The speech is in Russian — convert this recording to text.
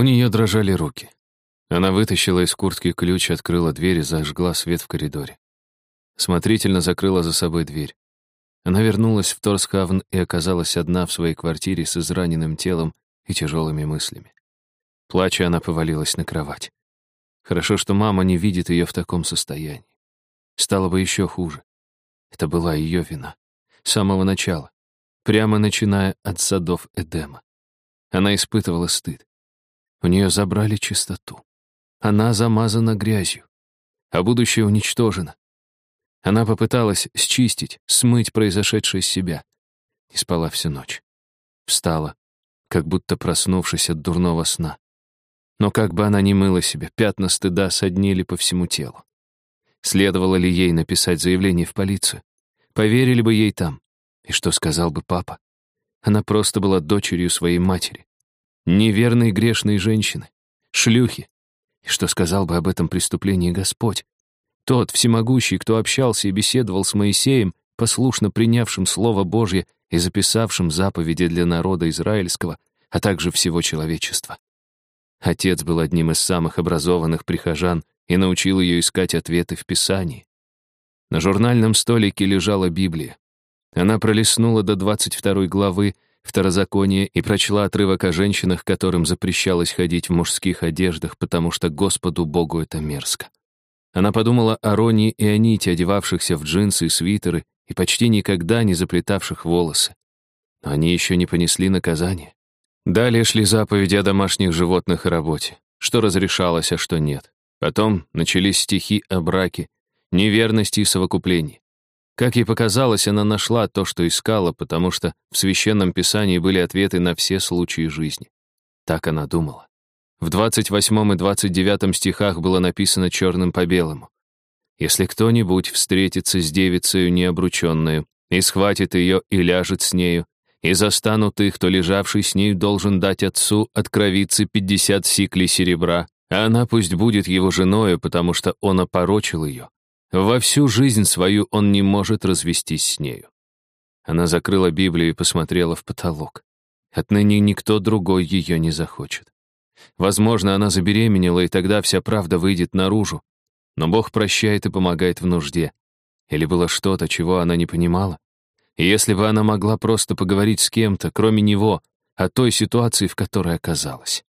У нее дрожали руки. Она вытащила из куртки ключ, открыла дверь и зажгла свет в коридоре. Смотрительно закрыла за собой дверь. Она вернулась в Торсхавн и оказалась одна в своей квартире с израненным телом и тяжелыми мыслями. Плача, она повалилась на кровать. Хорошо, что мама не видит ее в таком состоянии. Стало бы еще хуже. Это была ее вина. С самого начала. Прямо начиная от садов Эдема. Она испытывала стыд. У нее забрали чистоту. Она замазана грязью. А будущее уничтожено. Она попыталась счистить, смыть произошедшее с себя. И спала всю ночь. Встала, как будто проснувшись от дурного сна. Но как бы она ни мыла себя, пятна стыда соднили по всему телу. Следовало ли ей написать заявление в полицию? Поверили бы ей там? И что сказал бы папа? Она просто была дочерью своей матери. Неверной грешной женщины. Шлюхи. И что сказал бы об этом преступлении Господь? Тот, всемогущий, кто общался и беседовал с Моисеем, послушно принявшим Слово Божье и записавшим заповеди для народа израильского, а также всего человечества. Отец был одним из самых образованных прихожан и научил ее искать ответы в Писании. На журнальном столике лежала Библия. Она пролистнула до 22 главы Второзакония и прочла отрывок о женщинах, которым запрещалось ходить в мужских одеждах, потому что Господу Богу это мерзко. Она подумала о Роне и Аните, одевавшихся в джинсы и свитеры и почти никогда не заплетавших волосы. Но они еще не понесли наказание. Далее шли заповеди о домашних животных и работе, что разрешалось, а что нет. Потом начались стихи о браке, неверности и совокуплении. Как ей показалось, она нашла то, что искала, потому что в Священном Писании были ответы на все случаи жизни. Так она думала. В 28 и 29 стихах было написано черным по белому. «Если кто-нибудь встретится с девицею необрученную и схватит ее и ляжет с нею, и застанут их, то лежавший с ней должен дать отцу от кровицы пятьдесят сиклей серебра, а она пусть будет его женою, потому что он опорочил ее. Во всю жизнь свою он не может развестись с нею. Она закрыла Библию и посмотрела в потолок. Отныне никто другой ее не захочет. Возможно, она забеременела, и тогда вся правда выйдет наружу. Но Бог прощает и помогает в нужде. Или было что-то, чего она не понимала? И если бы она могла просто поговорить с кем-то, кроме него, о той ситуации, в которой оказалась.